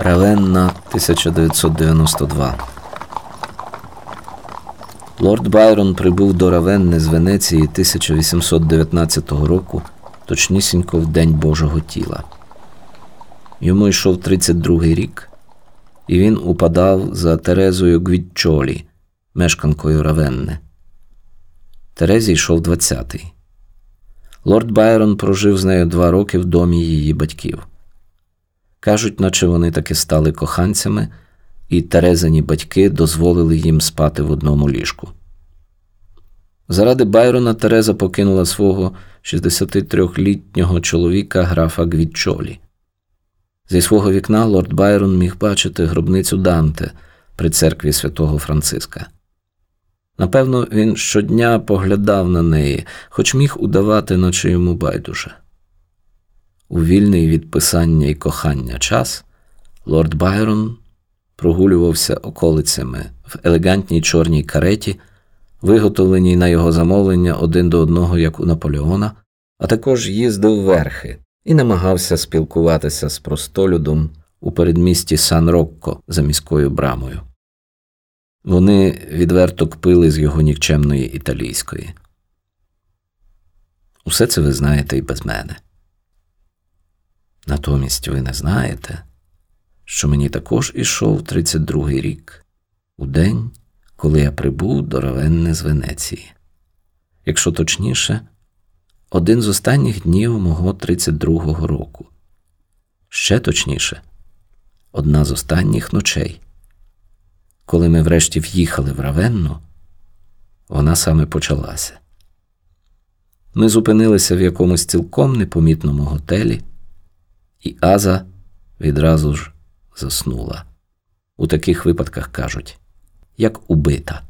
Равенна 1992 Лорд Байрон прибув до Равенни з Венеції 1819 року, точнісінько в День Божого тіла. Йому йшов 32-й рік, і він упадав за Терезою Гвідчолі, мешканкою Равенни. Терезі йшов 20-й. Лорд Байрон прожив з нею два роки в домі її батьків. Кажуть, наче вони таки стали коханцями, і Терезині батьки дозволили їм спати в одному ліжку. Заради Байрона Тереза покинула свого 63-літнього чоловіка графа Гвідчолі. Зі свого вікна лорд Байрон міг бачити гробницю Данте при церкві святого Франциска. Напевно, він щодня поглядав на неї, хоч міг удавати, наче йому байдуже. У вільний від писання і кохання час лорд Байрон прогулювався околицями в елегантній чорній кареті, виготовленій на його замовлення один до одного, як у Наполеона, а також їздив верхи і намагався спілкуватися з простолюдом у передмісті Сан Рокко за міською брамою. Вони відверто кпили з його нікчемної італійської. Усе це ви знаєте і без мене. Натомість ви не знаєте, що мені також ішов 32-й рік, у день, коли я прибув до Равенни з Венеції. Якщо точніше, один з останніх днів мого 32-го року. Ще точніше, одна з останніх ночей. Коли ми врешті в'їхали в Равенну, вона саме почалася. Ми зупинилися в якомусь цілком непомітному готелі, і Аза відразу ж заснула. У таких випадках кажуть, як убита.